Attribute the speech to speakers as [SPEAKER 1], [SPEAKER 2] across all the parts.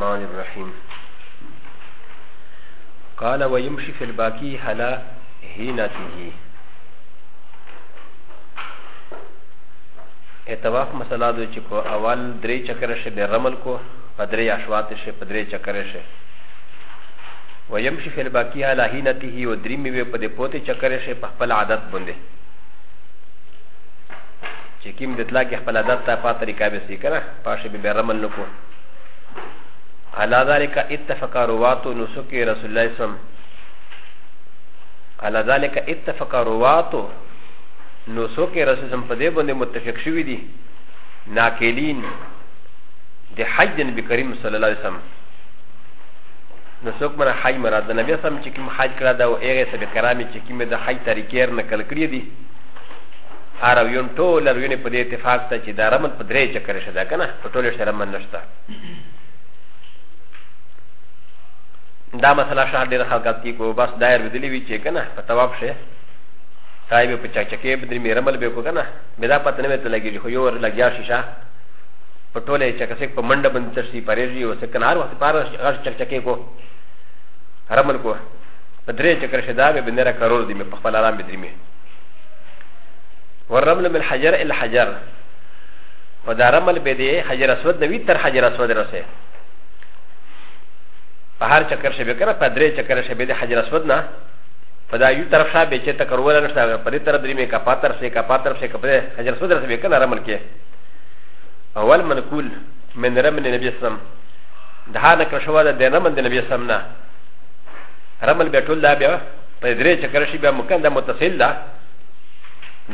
[SPEAKER 1] الرحمن الرحيم قال ويمشي في الباقي على هينته اتواف مسلا دو چې په اول درې چکر شه د رمل کو په درې اشوات شه په درې چکر شه ويمشي في الباقي على هينته او درې میوه په دې پوتې چکر شه په خپل عادت باندې چې کیم د تلا کې خپل عادت ته پاتې کابه سي کنه پاشه به رمل نکو على ذلك اتفق رواه نسك رسول الله صلى الله عليه وسلم على ذلك اتفق رواه نسك رسول الله صلى الله عليه وسلم فدي بند متفق شوي دي ناكلين دي حج النبي كريم صلى الله عليه وسلم نسوک منا حج مراد د نبی سم چې کوم حج کړه دا او هغه سبه کرامي چې کوم د حج طریقې نه کل کړی دي عربیون ټول عربیون په دې اتفاق ته چې دا رمن په درې چکر شدا کنه په ټول شرمن نشته دا مسله شهر ډېر خلکات کې کو بس دایر بدلی وی چې کنه په تواب شه سای به په چکچکې بدري مې رمل به کو کنه مې دا پته نه مې ته لګیږي خو یو ور لګیا شیشه په ټوله چکسې په منډه باندې ترسي پرېږي او څنګه هر وخت پار غږ چکچکې کو رمل کو په درې چکر شه دا به بنره کرور دی مې په خپل آرام بدري مې ورمل من حجر الى حجر و دا رمل به دی حجر اسود نوی تر حجر اسود رسه パハチャカシェベカラパデチャカシェベデハジラスワナパダユタラシャベチェタカウランシャベパデタラディメカパタセカパタセカパデハジラスワナセベカラマルケアワルマンクールメンレメネビスムダハナカシャワダデナマンデネビスムナラマルベトルダビアパデチャカシェベムカンダモタセルダ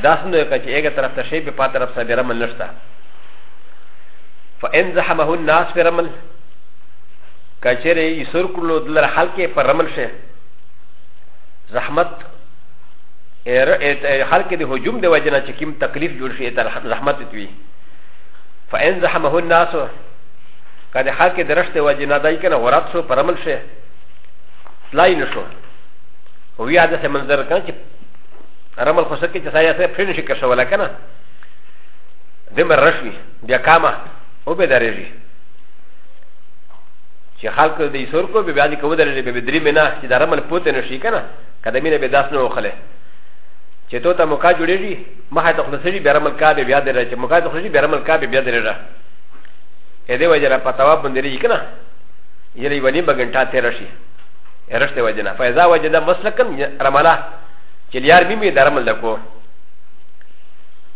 [SPEAKER 1] ダスノエカチエガタラフタシェベパタラフサベラマンナシタファエンザハマウンナスフェラマン کچره یې سر کړلو دلر حلقې پر رمل شه زحمت حلقې د هجوم د وجه نه چې کوم تکلیف جوړ شي تر زحمت وي فإن زحمه الناس که د حلقې د رشد د وجه نه دی که نه ورات شو پر رمل شه تلای نه شو وی هغه څه منظر کنه چې رمل خو سکه چې سایه سره پرې نشي کښوله کنه دمر رشوي بیا کامه او به درېږي چې خلکو د ایسور کو بیا دې کو درلې به درې مینه چې درمل پوت نه شي کنه کده مینه به داس نه وخله چې تو ته موقع جوړېږي مخه ته خلصې بیا رمل کا به بیا درې چې موقع ته خلصې بیا رمل کا به بیا درې را اې دې وجه را پتاوا باندې کنه یلې ونی بغنټا تیر شي ارشته وجه نه فایزا وجه دا مسلکن رملا چې لیار می می درمل لکو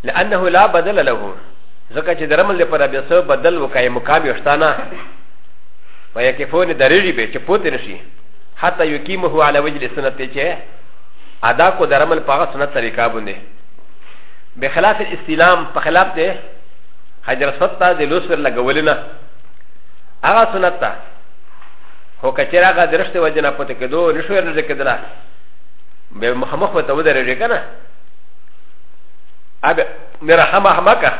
[SPEAKER 1] لانه لا بدل له ځکه چې درمل لپاره به څه بدل وکای مقام یشتانه ويكفون درجي به چپوت نشي حتى يقيمه على وجه السنه چه ادا کو درمل پاغه سنت طریقہ بنده بخلاف الاستلام په خلاف ده حجر ستا د لوسر لګولنه هغه سنت ته هو کچر هغه درشته وجنه پته کېدو نشو ورنځ کېدلا به مخمخ وته ودرېږي کنه ابه مرحمه احمقه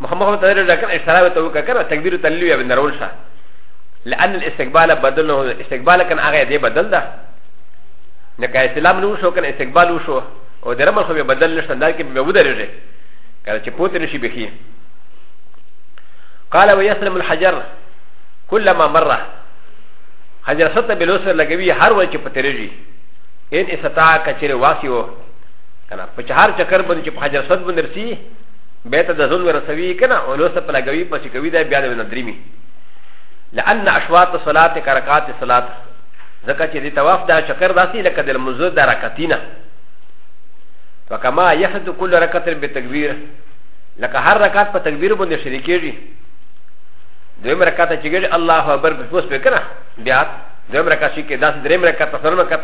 [SPEAKER 1] مخمخ وته ودرېږي کنه اشاره وته وکړه تکبیر تلویہ بنرول شه لان الاستقبال بدل استقبال كان اغا دي بدل ده نكا اسلام نو شو كان استقبال وشو او درم خو بدل نشن دار كي بودرجه كان چ پوت نشي بخي قال ويسلم الحجر كلما مر حجر ست بلوسر لغوي هر وچ پترجي ان استطاع كچره واسيو كان پچهار چکر بن چ حجر ست بنرسي بيت د ظلم رسوي كنا ولوسر پلغوي پچ کوي دا بیا د ندريمي لأن أشواط الصلاة كركات الصلاة ذكا چه دي تواف دا شكر داسي لك دل مزود دا ركتين وكما يحدث كل ركت بتكبير لك هر ركات بتكبير بند شريكي جي دوهم ركات چه الله أكبر بفوس بكنا بيات دوهم ركات شكي داس درهم ركات تسلم ركات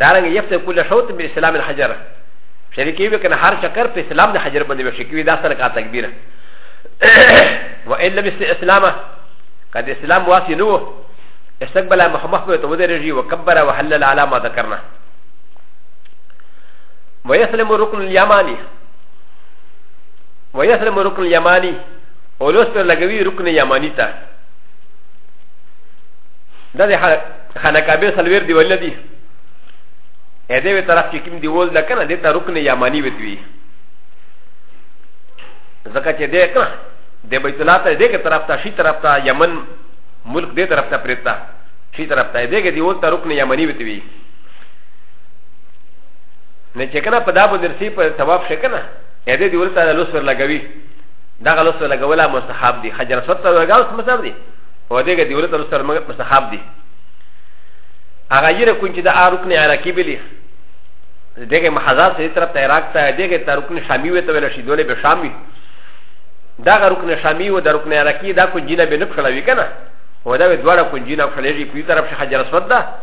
[SPEAKER 1] دارنگ يفتح كل شوط بإسلام الحجر شريكي بكنا هر شكر بإسلام الحجر بند بشكي داس ركات تكبير وإن لم يسلم إسلامه قد اسلام واسي نو استقبل محمد بن تودي رجي وكبر وحلل على ما ذكرنا ويسلم ركن اليماني ويسلم ركن اليماني ولوس پر لگوي ركن يماني تا دا د خانقابه سلوير دی ولدي ا دې وی طرف چې کوم دی ول دا کنه دې ته رکن یمانی وتوي ځکه چې دې کنه でバイトラタデケタラタシタラタヤマンムルクデタラタプレタシタラタデケディオタロクネヤマニビティビネチェケナパダボデルシーパータワーシェケナエディオタロスラガビダガロスラガウラマスハブディハジャラソタラガウスマサブディオデケディオタロスラマスハブディアガイレクンチダアロクネアラキビリデケマハザーセタラタラクタデケタロクネシャミウェタウェラシドレベシャミだがロクネシャミウダロクネアラキダコンジナベノクシャラウィケナウダウドラコンジナフシャレジクイタラフシャハジャラスワダ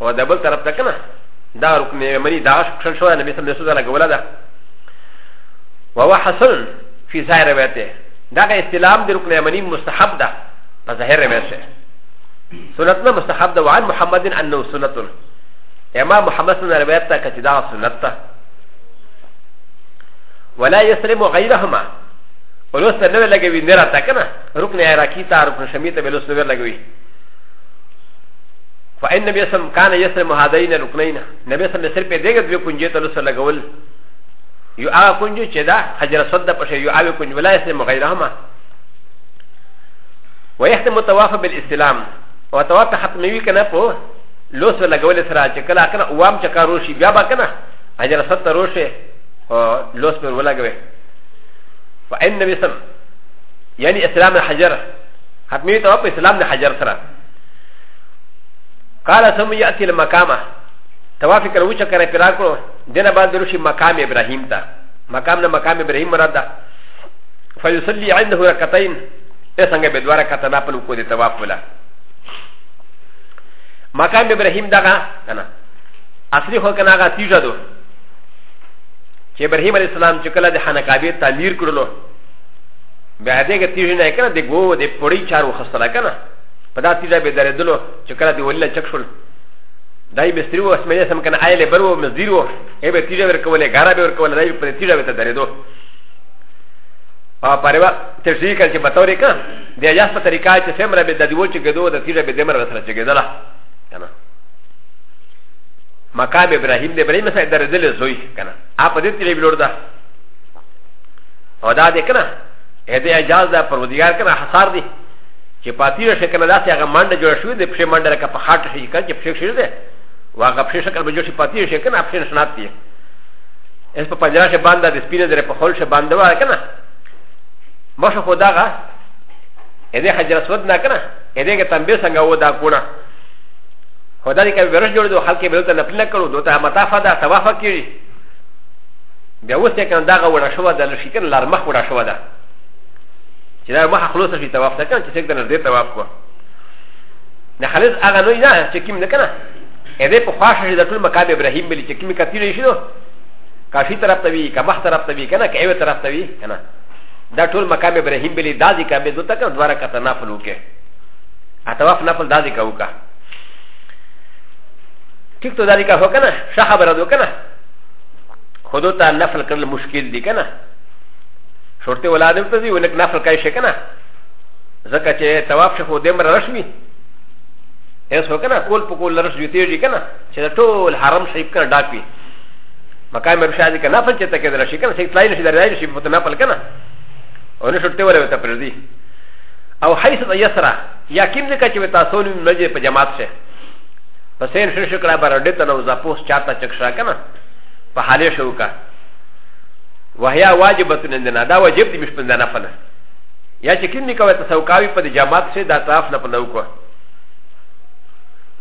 [SPEAKER 1] ウダブルタラプタケナダロクネマリダーシャルシャラメサメソダラゴラダウワハソンフィザイレベテだがイスラムでロクネマリムスタハブダパザヘレベセソナトナムスタハブダワンムハマディンアンノソナトンエマムハマソナレベタカチダーソナタ ولا يسلم غيرهما و لوست نوی لگوی نرا تکنه رکن عراقی تا رکن شمی تا بلوست نوی لگوی فا این نبی اسم کان یسر مهادین رکنین نبی اسم نسر پی دیگر دوی کنجی تا لوست لگول یو آغا کنجو چه دا حجر صد دا پشه یو آوی کنجو ولا یسر مغیرهما و یختم تواف بالاسلام و تواف ختموی کنه پو لوست لگول سرا چه کلا کنه اوام چکا روشی بیا با کنه حجر صد تا روشه لوست پر ولگوی فان نبي سم يعني اسلام الحجر حتمي توقف اسلام الحجر سرا قال ثم ياتي المقامه توافق الوجه كره فراكو دنا بعد روشي مقام ابراهيم تا مقامنا مقام ابراهيم مرادا فيصلي عنده ركعتين اسنگ بدوارا كتنا پلو کو دي توافق ولا مقام ابراهيم دا کنا اصلي هو کنا غا تیجادو چې ابراهيم عليه السلام چې کله د حنکابه تعمیر کړلو بیا دې کې تیږه نه کړه د ګو د پړی چارو خستله کنه په دا تیږه به درېدلو چې کله دی ولله چک شول دای به سترو اسمه سم کنه آیله برو مزیرو ای به تیږه ورکولې غاره به ورکولې دای په تیږه به درېدو او پروا تفسیر کړي چې بتوري کنه د اجازه په طریقه چې سمره به د دیو چې ګدو د تیږه به دمر وسره چې ګدلا کنه مقام ابراهيم د ابراهيم سره درځل زوی کنه اپ دې تلې بلور ده او دا دې کنه هدا اجازه ده پروردگار کنه حصار دي چې پاتیره شي کنه دا چې هغه منډه جوړ شوې دې پښې منډه راکه په خاط شي کنه چې پښې شي ده واغه پښې شکل به جوړ شي پاتیره شي کنه پښې نشنات دي اس په پنجره شه باندې د سپینه درې په خول شه باندې وای کنه مشه خداغه هدا حجر اسود نه کنه هدا کې تنبيه څنګه و دا کونه و ذ ل ك ب ر ج ل و حلقه بلوتا نقلقلو دوتا متافدا توافا كيري بيوستا كان داغا ورشوى دا لشيكن لارمخ ورشوى دا شدا ما خلوصا في توافا كان تشيك دا نزيد توافا نخلص اغا نوينا شكيم نكنا اذا بخاشا دا كل مكان ابراهيم بلي شكيم كثير شنو كاشي طرف تبي كمخ طرف تبي كنا كايو طرف تبي كنا دا كل مكان ابراهيم بلي دازي كامل دوتا كان دوارا كتنافلوكي اتواف نافل دازي كاوكا ټیک ته ذالک هو کنه ښه خبره ده کنه خودو ته نفل کړل مشکل دي کنه شورته ولادم ته دی ولک نفل کوي شي کنه ځکه چې ثواب شخو دې مر رسمي ایس هو کنه کول په کول رس جوتی دي کنه چې ټول حرم شیب کنه ډاپی مکای مر شادي کنه نفل چې ته کېدل شي کنه چې تلای نشي درای شي په نفل کنه او نه شورته ولا ته پر دي او حيث يسرا یا کیم نه کچې تاسو نه مجه په جماعت شه パセンシュシュクラバラディタのザポスチャタチェクシャカナパハレシュウカワヘアワジバトネンデナダワジェプティミシュンデナファナヤチキミカワタサウカウィパディジャマツセダタフナパナウコ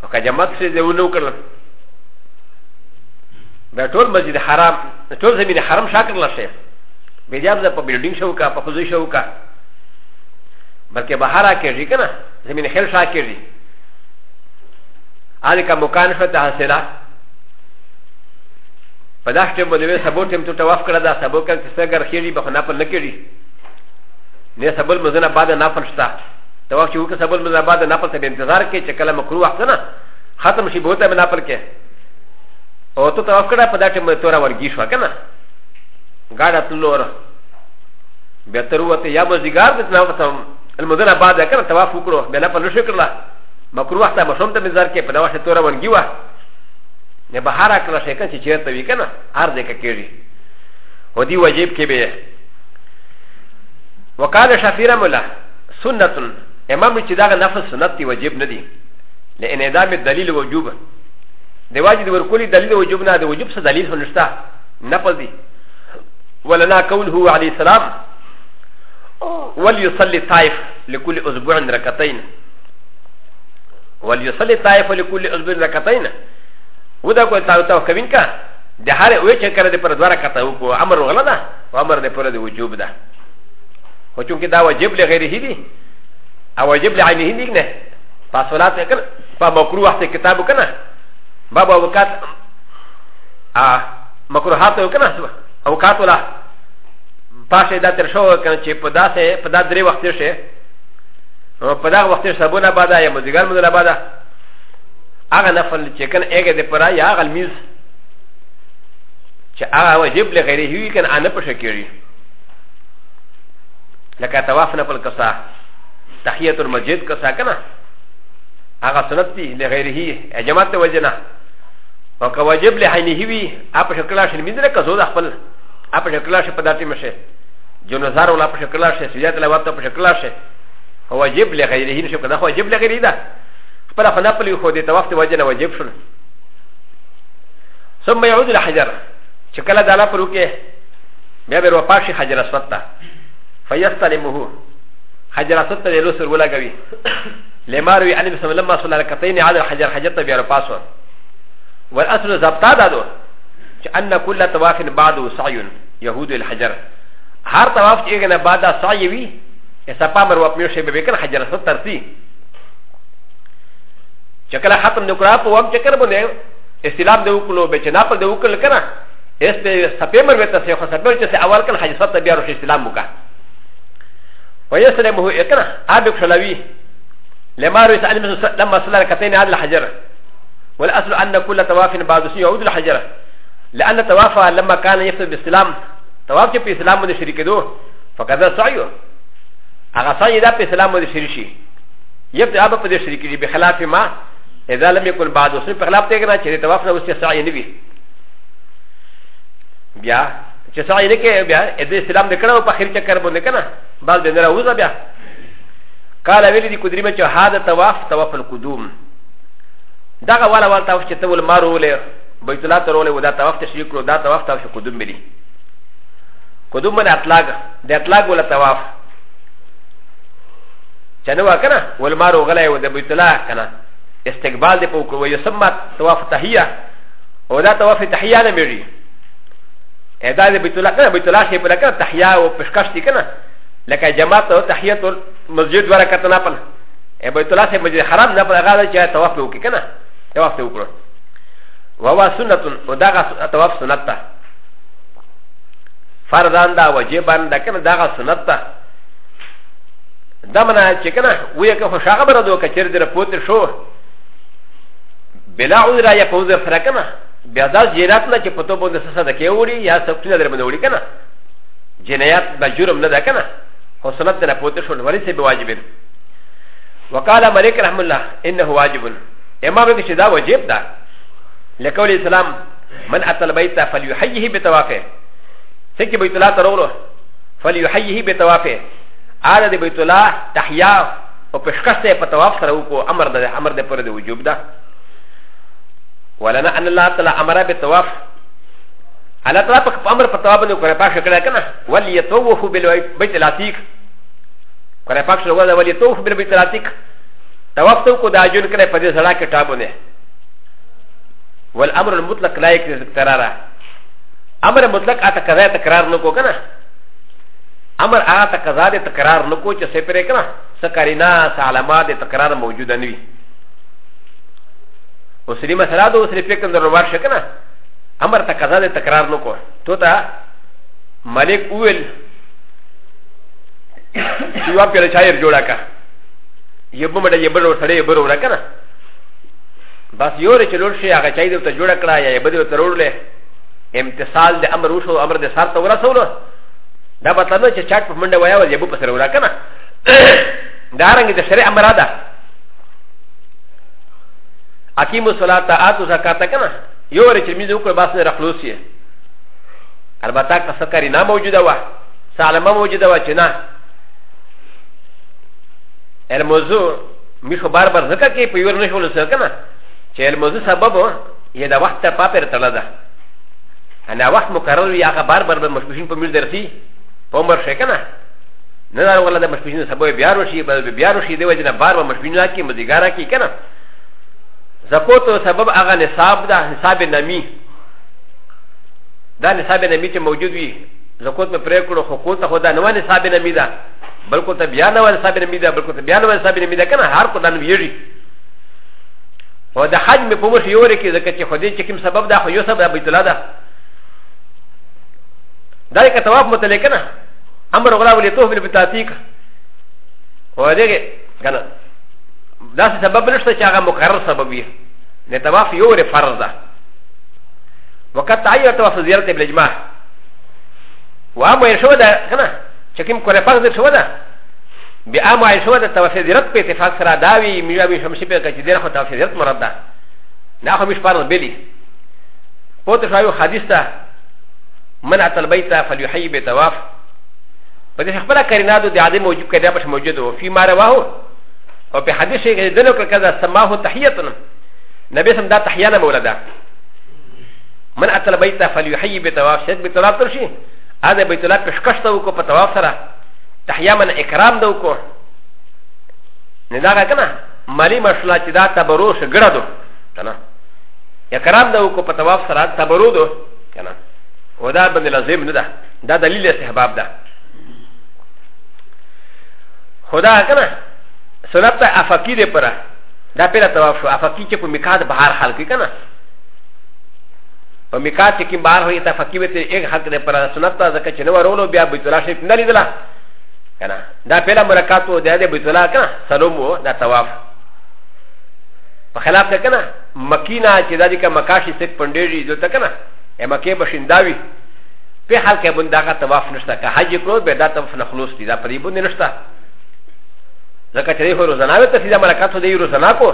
[SPEAKER 1] アカジャマツセデウノクラバトルマジデハラムトルゼミデハラムシャカラシェビディアムザパビルディンシュウカパフォズシュウカバケバハラケジキナゼミネヘルシャケジ هذا كان مكان شتا حاصلا فداشت مدوي سبوت يم تتواف كرا دا سبوت كان تسغر خيري بخنا پر نكيري نه سبل مزنا بعد نافل شتا تواف چوك سبل مزنا بعد نافل تب انتظار كي چكلا مكرو وقت نا ختم شي بوتا من نافل كي او تو تواف كرا پداشت مدوي تورا ورگي شو كنا غادا تلور بهتر وته يا مزيگار دنا وتم المدنا بعد كنا تواف كرو بنا پر نشكرلا مکرو وخت مشوم ته مزار کې په دا وخت تور ونګي وا نه بهارا کله شي کنه چې چیرته وی کنه هر ځای کې کېږي او دی واجب کې به وقال شفیع مولا سنت امام چې دا نفس سنت دی واجب نه دی لئن ادام دلیل وجوب دی واجب ورکولی دلیل وجوب نه دی وجوب څه دلیل هنشتا نفس دی ولنا قوله عليه السلام وليصلي طائف لكل اسبوع ركعتين وليصلي طائف لكل عضو ركعتين ودا کو تاو تاو کوین کا د هر وې چې کړه د پر دوه رکعت او کو امر ولا ده او امر د پر د وجوب ده خو چون کې دا واجب له غیر هدي او واجب له عینه هدي نه په صلات کې په مکروه وخت کتاب کنه بابا وکات ا مکروهات کنه اوقات ولا پاسه دا تر شو کنه چې په داسه په دا درې وخت شه په دغه وخت سبون آباده یا مزدګر مدل آباده هغه نفل چې کنه هغه د پرا یا هغه المیز چې هغه واجب لغیره وي کنه ان په شکیری لکه طواف نفل کسا تحیت المسجد کسا کنه هغه سنت دی لغیره اجماعت وجنا او که واجب لعینه وي اپ شکلا شل مینځره کزو د خپل اپ شکلا شل پداتې مشه جو نظر ولا اپ شکلا شل سجاد لوات اپ شکلا شل و ج واجب لغيره نشوف كنا واجب لغيره ده فلا فنقل يخوض توافت وجنا واجب شن ثم يعود الحجر شكلا دالا فروكه بيبر وفاشي حجر إيه؟ سوطة فيستلمه حجر سوطة للوسر ولا قوي لما روي يعني عن بسم الله ما صلى لكتين على الحجر حجر تبير وفاسو والأصل زبطا دادو أن كل تواف إيه بعد سعي يهود الحجر هر تواف تيغنا بعد سعي ا ل ا م ر و ا ب ي و ش ي بكر حجر ا ل ت ر س ي شكل حتم نكراب و ا ب شكل بني استلام دوكلو بشنافل دوكل كنا este sapemar veta se khasabel che se awal kan hajisat tabi arush islam muka wa yaslamu ikna abik shalawi lama ru isal min lamma sala katain al hajar wal aslu anna kull tawafin ba'd si yaud al hajar la anna tawafa lamma kana yaftu bi islam tawaf che bi islam mun shirikedo fakada sa'yu هغه سان یې دا په اسلام باندې شریک شي یب ته هغه په دې شریک دي بخلاف ما اذا لم يكن بعد اوس په خلاف ته کنه چې طواف نه اوس یې سعی نه وي بیا چې سعی نه کې بیا دې اسلام نکړو په خیر چکر باندې کنه بعد دې نه وځه بیا قال ویل دي قدرمه چې هاذا طواف طواف القدوم دغه والا والا طواف چې تول مارولې بیت الله ترولې ودا طواف تشریک کړو دا طواف طواف قدوم بلی قدوم من اطلاق د اطلاق ولا طواف チャノワカナ、ウォルマロガレウォデブトラカナ、エステグバルデポクウォヨサマトワフタヒヤ、ウォダトワフタヒヤナミリ。エダデブトラカナ、ブトラシェプラカタヒヤウォプシカシティカナ、レカジャマトタヒヤトムジュドワカタナパナ、エブトラシェムジュハランナプラガラジャタワフウキカナ、タワフウクロ。ワワスナトン、ウォダガタワフスナタ。ファラダンダ、ウォジェバンダカナダガスナタ。ダマナチェケナ、ウィアカファシャガバラドカチェルディラポテショー。ベラウィラヤポゼフラケナ、ベアダジェラトナチェポトボンデササダケウリ、ヤサクナデマノリケナ、ジェネヤバジュラムナダケナ、ホソナテラポテショー、ワリセブワジビル。وقال ملك رحم الله انه واجب اما بك شدا واجب دا لقول الاسلام من اتى البيت فليحييه بتوافه سكي بيت الله ترونه فليحييه بتوافه アラディベトラ、タヒヤ、オペシカセパトワフサウコ、アマダ、アマデポレデウジュブダ。ワランアラタラ、アマラベトワフ。アラタラパムパトワブのコレパシャクラケナ、ワリエトウフベテラティク。コレパシャワザワリエトウフベテラティク。タワフトコダジュンクレパディザラケタボネ。ワラアムルムトラクライクズクタララ。アマラムトラクアタカラタカラノコケナ。امر هغه تقاضا د تکرار نه کو چې سپری کنه سکارینا سالما د تکرار موجود نه وي او سری مسله د اوسری فکر در ور شک نه امر تقاضا د تکرار نه کو تو تا ملک اول یو په لچا یې جوړا کا یبه مډه یبه ور سره یبه ور کنه بس یو رچ لور شي هغه چای د ته جوړ کړه یا یبه د ترول له امتصال د امر وشو امر د سر ته ورسولو だばたのちゃちゃくもんでわやわやぶぱせるわかな。だらんぎでしゃれあまらだ。アキムソラタアトザカタカナ。よりちみずくばすらふろし。アルバタカサカリナモジダワ。サラマモジダワチナ。エルモズミシュバーバーズカキプユーネシュルセカナ。チェルモズサバボ、ヤダワタパペルタラダ。アナワハムカロリアカバーバーバーマシュシンプミルデルシー。パンバーシェケナならわらでマシュンサボイビアロシーバービアロシーではなバーバマシュンラキムディガラキケナザコトサボアガネサブダネサベナミダネサベナミチモジュギザコトプレクロホコタホダノワネサベナミダバルコタビアナワサベナミダバルコタビアナワサベナミダケナハコダンビリウダハジメポモシヨリキザケチホディチキムサボダホヨサブダビトラダ ذلك تواب متلكنا امر غلا وليتوه بالبتاتيك وذلك كان ذات سبب نشتا شاغا مقرر سببي نتواف يوري فرض وقد تعين تواف زيارة بالاجماع واما يشودا كان شكيم كوري فرض يشودا باما يشودا تواف زيارة باتفاق سرا داوي ميوامي شمشي بكتير خو تواف زيارة مرد ناخو مش فرض بلي قلت شايو حديثة من اتى البيت فليحيي بتواف فدي خبره كارينادو دي عدم موجود كده مش موجود وفي ما رواه وفي حديث دنو كذا سماه تحيتنا نبي سم دا تحيانا مولدا من اتى البيت فليحيي بتواف شد بتواف ترشي هذا بيت الله بشكشت وكو بتواف سرا تحيا من اكرام دوكو نداغا كنا مالي مشلا چدا تبرو شگردو كنا اكرام دوكو بتواف سرا تبرو دو كنا و دا بند لازم نه ده دا دلیل استحباب ده خدا کنه سنت افقی ده پره دا پیلا طواف شو افقی چې په میقات بهار حال کې کنه په میقات چې کې بهار وي ته فقی وته یک حق ده پره سنت ځکه چې نو ورولو بیا بیت الله شریف نه لیدله کنه دا پیلا مرکات و ده بیت الله کنه سلام و دا طواف په خلاف ده کنه مکینا چې دا دې کا مکاشي سک پندېږي دوی ته کنه ا م ا ك ي ب ش ن د ا و ي في ح ا ل ك ب ن د ا غ ا تواف نشتا ك ح ج ي ك ر و ب د ا تواف نخلوص دي دا ب ر ي ب و ن نشتا ل ك ت ر ي ه ر و ز ن ا و ت ف ي د ا ملكات و د ي ر و ز ن ا ك و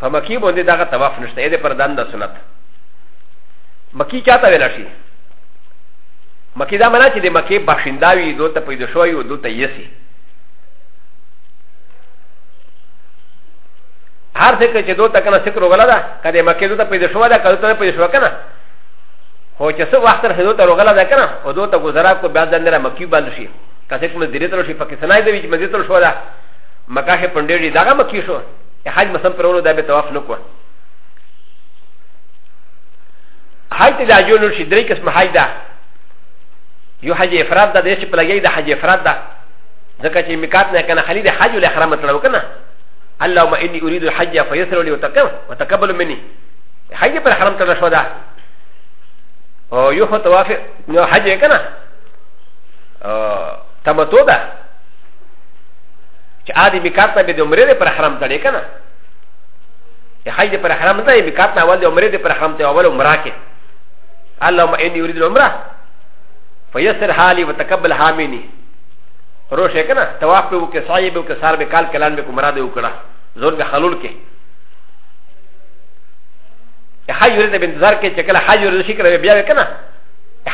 [SPEAKER 1] ف م ا ك ي ب و ن د ا غ ا تواف نشتا ا د ي پر دان دا سنت مكي چاہتا ویلا شي مكي دا منا چه دي مكي باشنداوي دو تا پیدشوي و دو تا يسي هر څه چې دوته کنه سکر وغلا ده کله مکه دوته پیدا شو ده کله ته پیدا شو کنه هو چې څه وخت تر دوته وغلا ده کنه او دوته گزارا کو بیا ځان نه مکی باندې شي کله کوم دیره تر شي پکې سنای دی چې مزه تر شو ده مکه په پندېړي داګه مکی شو حج مسم پرولو ده به طواف نکوه حج ته دا جوړ شي درې قسم حج ده یو حج افراد ده د چې پلګي ده حج افراد ده ځکه چې میقات نه کنه خلی ده حج له احرام تر وکنه اللهم اني اريد الحج فيسر لي وتقبل مني حج بل حرم تلا شودا او يوفى توافي نو حج كنا تمتو دا چې عادي میکاتنا به د عمره لپاره حرم تړي کنه حج پر حرم ته میکاتنا اول د عمره لپاره حرم ته اول عمره کې اللهم اني اريد العمره فيسر حالي وتقبل حاميني روشه کنه تواف به وکړه سایه به وکړه سار به کال کلان به کومرا دې وکړه زور به حلول کې حج ورته به انتظار کې چې کله حج ورته شي کړه بیا کنه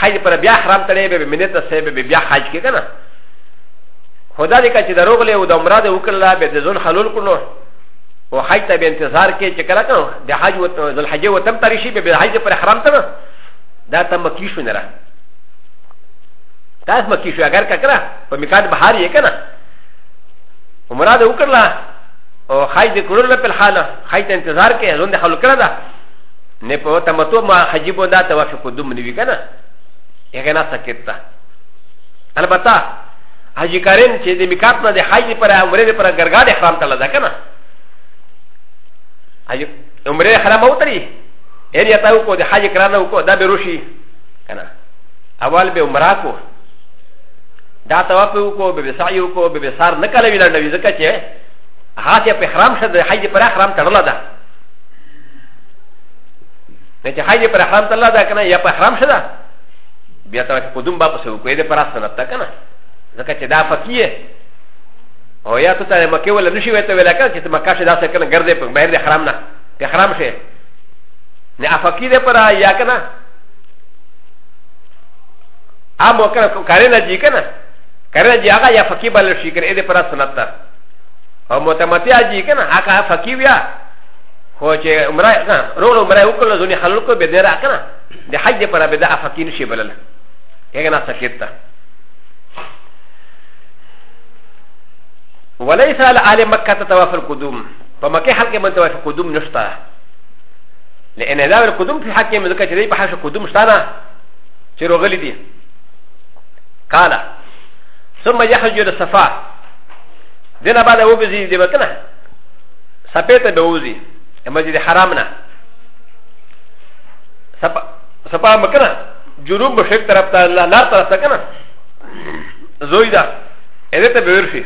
[SPEAKER 1] حج پر بیا حرام تړي به منت سه به بیا حج کې کنه خدا دې کا چې دروغ له او د عمره دې وکړه به ځون حلول کړو او حج ته به انتظار کې چې کله کنه د حج او د الحج او تم تړي شي به حج پر حرام تړه دا تم مکی شو نه را تاسو مکی شو اگر کړه په میکات بهار یې کنه عمره دې وکړه او خای د کړل په حاله خای ته انتظار کې زون د حل کړه دا نه په تمتو ما حجیب ودا ته واشه کو دوم نیوی کنه هغه نه سکتا البته حجی کارین چې د میکات نه د حج پر عمره پر ګرګاډ احرام ته لدا کنه حج عمره حرام اوتري هر یتاو کو د حج کرانه کو دا به روشي کنه اول به عمره کو دا توافق کو به سعی کو به سار نکلوي لنډوي ځکه چې هاتي په حرام شه د حج پر حرام تړل ده نه چې حج پر حرام تړل ده کنه یا په حرام شه ده بیا ته په دوم با په سو کوې ده پر اصل ده کنه ځکه چې دا فقيه او یا ته ته مکه ولا نشي وته ولا کنه چې ته مکه شه دا څه کنه ګرځې په بهر د حرام نه که حرام شه نه افقيه ده پر یا کنه ا مو کنه کارنه جی کنه کارنه جی هغه یا فقيه بل شي کنه دې پر اصل ده او متمتع جي كنا هكا فكيويا هو چه عمره كنا رول عمره وكل زوني خلل کو بدرا كنا دي حج پر بدا فكين شي بلل كنا سكيتا وليس على اهل مكه تتوافى القدوم فمكه حق من توافى القدوم نشتا لان ذا القدوم في حق من ذكر شيء بحاش القدوم شتانا چه رغلي دي قال ثم يخرج الى الصفا でなばでおぶじでわかな。サペタベオジ、エマジでハラムナ。サパマカナ、ジュルムシェクタラプタララタラサカナ。ゾイダ、エレタベウシ。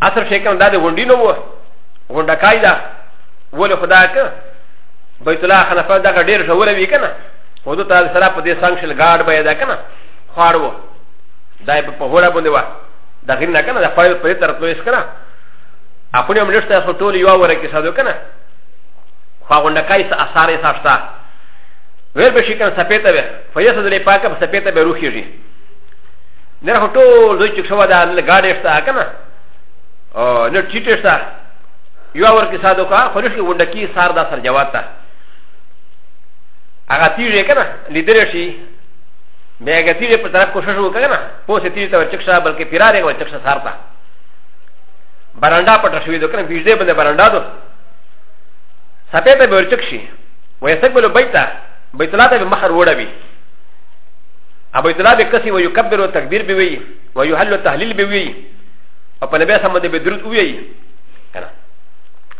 [SPEAKER 1] アサシェクタンダデウンディノボ、ウンダカイダ、ウォルフダーカ、バイトラハナファダガデルシャウォレビカナ。ウォルタラサラプディサンシェルガーバイダカナ。ハロー。ダイブパホラボンデワ。だけなかなだファイルプレターとですから。アポニアムリスターソトリオアワレキサドカナ。ファウンダカイサアサレサスタ。ウェルベシカンサペタベ、ファイアサデパカサペタベルヒジ。ネラホトウルチクソワダンレガーデスタアカナ。ネチチスタ。ヨアワレキサドカ、ファルシウンダキサーダサジャワタ。アガティレカナ、リデレシー。ا ل ا ت ي ر ي ب ت ر ا ب ك و ش ش و ك ن ا ب و س ت ي ر ي ت و ر ت ك ش ا ب ل ك ي ب ر ا ر ي و ر ت ك ش ا س ا ر ت ا براندا ب ت ر ش و ي د و ك ن ا ب ي ج د ي ب ن د براندا دو س ا ب ي ت ا ب ر ت ك ش ي و ي س ت ق ب ل ب ي ت ا ب ي ت ل ا ت ا ب م خ ر و ر ا بي أ ب ي ت ل ا ب ك س ي و ي ك ب ر و ت ك ب ي ر بوي و ي ح ل و ت ه ل ي ل بوي و ب ن ب ي س م د ب د ر و ت وي كنا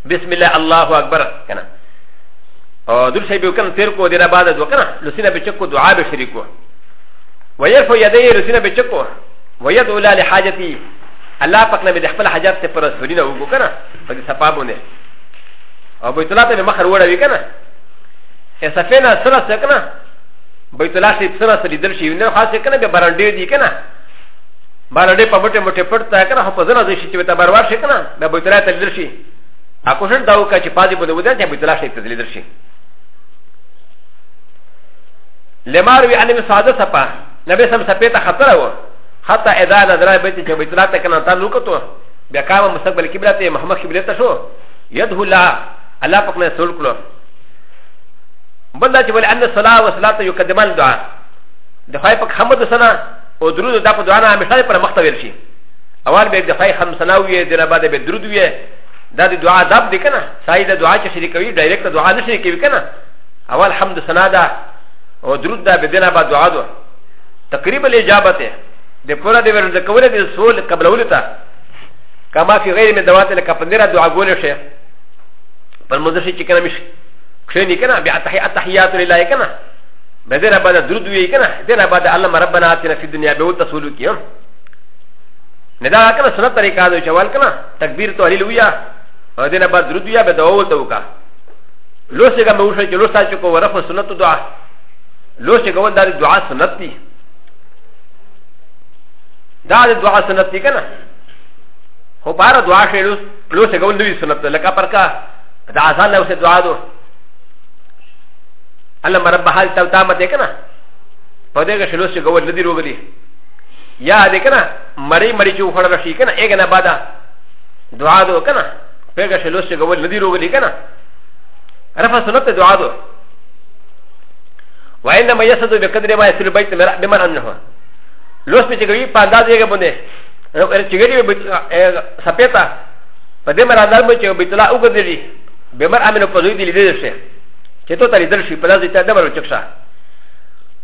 [SPEAKER 1] بسم الله الله أ ك ب ر كنا و د ر ش ي ب و ك ن ا تيركو د ر ا ب ا د و كنا لسنا بشكو دعاء بشريكو ويرفع يديه رسينا بشكو ويدعو لا لحاجتي الله پاک نبی د خپل حاجت ته پر رسولینه وګو کنه په صفابونه او بیت الله ته مخر وړوي کنه صفینا سره سره کنه بیت الله شي سره سره لیدل شي نه خاص کنه به برانډې دي کنه برانډې په مټه مټه پټه کنه په ځنه دي شي چې ته بروار شي کنه به بیت الله ته لیدل شي اكو شر داو کا چې پاجي بده ودان ته بیت الله شي ته لیدل شي لمار وی علم ساده صفه نبي سم سپيتا خطر و حتى اذا نظر بيت جبيت لا تكن تا لوكتو بكام مستقبل قبلته محمد قبلته شو يده لا الله پاک نے سول کلو بلدا چې ول ان الصلاه والصلاه يقدمان دعاء د خای پاک حمد سنا او درود د په دعا نه همیشه پر مخته ویل شي اول به د خای خمس سنا وی د بعد به درود وی دا د دعا دب دی کنه سای د دعا چې شریکوي ډایرکټ دعا نه شریکوي کنه اول حمد سنا دا او درود دا به د نه بعد دعا دوه تقریبا ل ج ا ب ت ه د پورا د ورن د کوله د سول قبل ولتا کما فی غیر من دوات لک پندرا دعا گول شه پر مزه شي کنه مش کښنی کنه بیا تحی التحیات لله کنه بدر بعد درود وی کنه دیر بعد الله ربنا اتنا فی الدنیا به وتسول کیو ندا کنه سنت طریقہ دو چوال کنه تکبیر تو هللویا او دیر بعد درود وی به دعا وته وکا لوسه ګم وشه چې لوسه چې کو ورخه سنت دعا لوسه ګول دار دعا سنت دی だでドアスナティガナホパラドアシェルクロセゴンドゥイスナティレカパカダアザナウセドアドアラマラバハルタウタマテカナパデガシェルセゴンドゥイログリヤデカナマリマリチュウホラシカナエガナバダドアドカナペガシェルセゴンドゥイログリカナラファスナテドアド وإنما يسد بقدر ما يسير البيت بمن أنه ロスピチグリパンダディガボネ、チグリサペタ、パデマラダムチョビトラウグデリ、ベマアメノポズディリディシェ、チェトタリデルシパラディタダマルチクサ、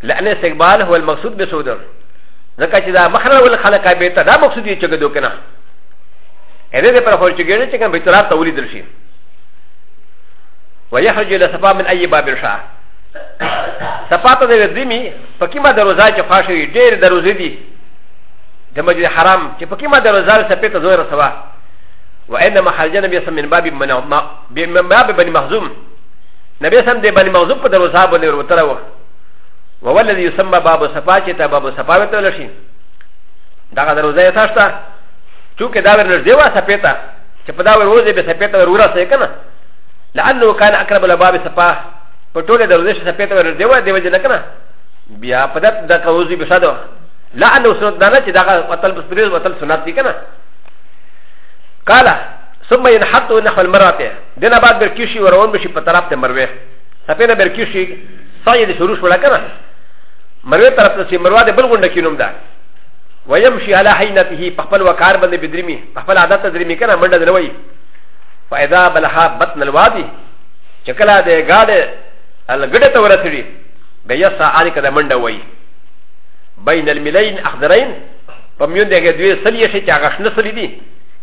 [SPEAKER 1] ランエセグバーウェルマクスディソード、ザカチダマハラウェルハラカベタダマクスディチョグドケナ、エレデパフォルチグリチェンビトラタウリデルシェ、ウェヤハジュラサファミンアイバビルシャー。ا ل ا ت ا د ا ل د ي م ي ف ك ي م ا د ر و ز ا ج ف ا ش ي د ي ر د ر و ز د ي د م ج د حرام ج ف ك ي م ا د ر و ز ا ج س ب ي ت ز و ر س و ا و إ ن م ا خ ر ج ن ب ي س م من باب من باب بني مخزوم نبي سم د بني مخزوم ق د ر و ز ا ب ن ي و ت ر و و و ل ذ ي يسمى باب صفا ج ت باب صفا و ت ل ش ي د ا غ د ر و ز ا ج ت ا ش ت ا شوك د ا و ر ن ج د و ا س ب ي ت ا ج ف د ا و ر و ز ي ب س ب ي ت ا و ر و ر ا س ي ك ن ا لانه كان أ ق ر ب ل باب صفا パトレードでしゃべってるではではなかな。ビアパダダカウズビシャドウ。ランドスダナチダガワタルスプレーワタルスナティカナ。カラ、ソマインハトナハルマラテ。デナバーベキシウォンブシパタラプテマルウェイ。サペナベキシサイディスウルシュラカナ。マルウェイタラプシマルワデブルウンダキュンダ。ウヤムシアラハイナティパパワカーバンデビディミ、パパラダタディミカナマンダディウェイ。ファイザーバラハバトナルワディ。チェカラデガーデ ا ل ج د ت و ر ت ر ي ب ي س ا ع ل ك د م ن د و ي بين الملايين أ خ د ر ي ن فمن د ي ج د و ي سلي شيء ت ع غ ش ن سلي دي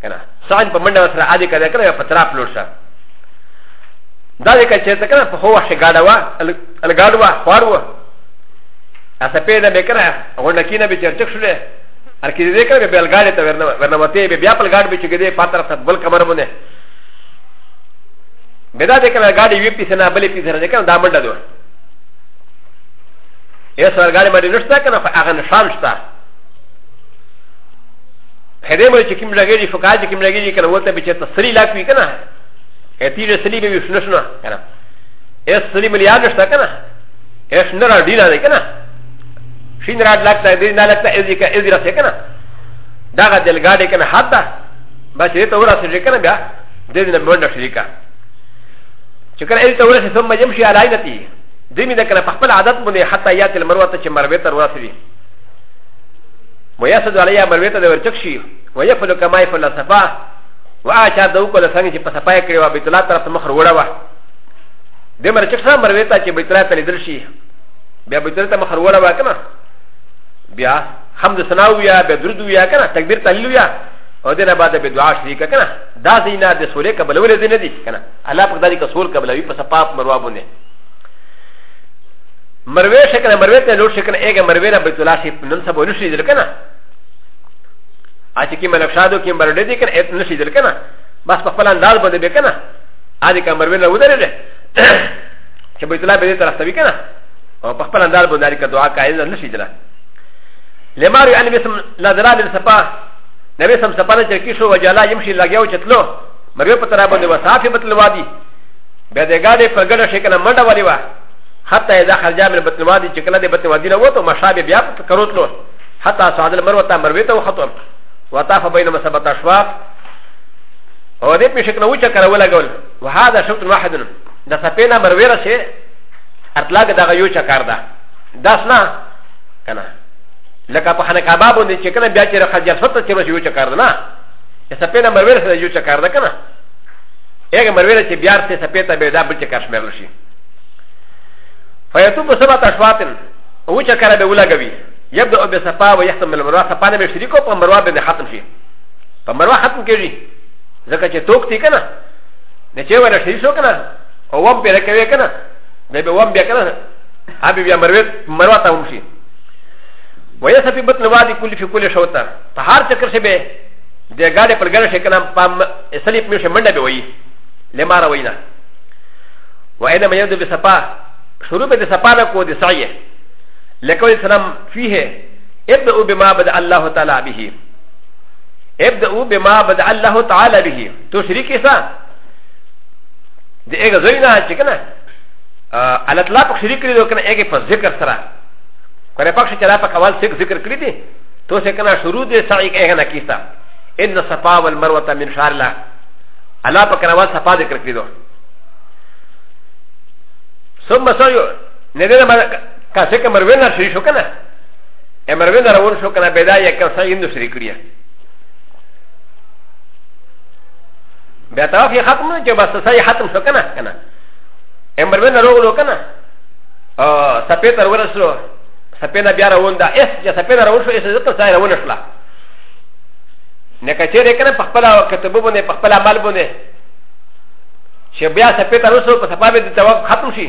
[SPEAKER 1] كان سعد فمن د و س ر ع ل ك د ك ر ي فترى فلوشا ذلك شيء تكنا فهو شجاعوا الجاعوا فاروا ا س ب ي ن ب ك ر ا ونكينا بجرشك شلي ا ر ك ي د ي ك ر ب ي ا ل ج ا ع ت ورنمتي بيابل جاعد بشكل فتره بل كمرمونه ベダデカラガディウィピセナベリピセナデカンダムダドウ。エスラガディマリノスタカナファアンシャンスタ。ヘデムチキムラゲリフォカジキムラゲリキャラウォルテビチェットスリラクウィカナ。エティレスリビウィフノシナカナ。エスリミリアルスタカナ。エスナラディラデカナ。シンララクタディナラクタエズィラセカナ。ダガデルガディカナハタ。バチェットウラセリカナビア。ディナムンダシリカ。ش ك ر ا ل ت و ر ث ثم يمشي على عينتي دمي ذ ك ر فقبل عدد من حتى ياتي المروه تشي مرويتا راسي ويسد عليها مرويتا دورتكشي ويفعل كما يفعل الصفا واشار دوكو لسانجي فصفايا كريوا بطلات طرف مخر وروا دمر تشخصا مرويتا تشي بطلات لدرشي بيا بطلات مخر وروا كما بيا حمد سناويا بيا دردويا كما تكبير تهلويا و د ن ب ا د ب د ع ا ش ر ي ك ك ن ا د ا ز ي ن ا د س و ل ي ك ب ل و ل ز ي ن د ي ك ن ا الله ب ق د ا ر ي ك س و ل ك ب ل و ي ب س ب ا ب مروا بوني مروي شكنا مروي ت ل و ر شكنا ايه مروي نا بيت الله شي نن سبو نشي دل كنا اچي كي منفشادو كي مروي دي كنا ات نشي دل كنا بس بفلا انداز بده بكنا ادي كان مروي نا ودر ده چ بيت الله بده طرف تبي كنا او بفلا انداز بده دعا كاين نشي دل لما يعلم اسم لا درال الصفا なべさんさぱなちゃきしょわじゃらやんしらぎょうちゃとろ。まべぱたらばでわさふばとわり。べでがでぱがらしかなまだわりわ。はたいだはじゃめばとわりちかなでばとわりなわとましゃべびゃとかろとろ。はたさだまわたまべたわはと。わたはばいなまさばたしわ。おでぴしかなうちゃからわらごん。わはだしょとわはどん。ださぺなまべらし。アトラガダがよちゃからだ。だすな。かな。لکه په حنکه باب باندې چې کله بیا چې رخصت ته چې مشو چې کار نه سپینه مرویر سره یو چې کار ده کنه هغه مرویر چې بیا ته سپیته به دا بل چې کار شمیر شي فیتوب سبا تشواتن او چې کار به ولګوي يبدا بصفا ويختم بالمروه صفا نه شریکو په مروه باندې ختم شي په مروه ختم کیږي ځکه چې توک تي کنه نه چې ور شي شو کنه او وب به راکوي کنه به به وب به کنه ابي بیا مروه مروه ته هم شي و ي س ف ي بطن وادي كل في كل شوطه فهار تكر شبه د ي غ ا د ي پر غرش كلام قام اسليب مش منده بوي لما روينا و أ ي ن ما يبدو بسفا شروع بد سفا لكو د سعيه لكو السلام فيه ابدا بما بدا الله تعالى به ابدا بما بدا الله تعالى به تشريك سا د ا غ ز و ي ن ا شكنا على اطلاق شريك لكن اجي فالذكر سرا これパクシャラパカワセクセクリティトセカナシュルデサイエガナキサエンナサパワルマワタミンシャラアラパカワサパデクリドソマソヨネレマカセカマルヴェナシリショカナエマルヴェナラウンショカナベダイヤカサインドシリクリアベタオフィハトムジョバササイハトムソカナエマルヴェナロウロカナサペタウラスロー سپینا بیا روان دا اس چې سپینا روان شو اس ذکر سای روان شلا نه کچره کنه پخپل کتبو باندې پخپل عمل باندې چې بیا سپیتا روسو په سپا باندې جواب ختم شي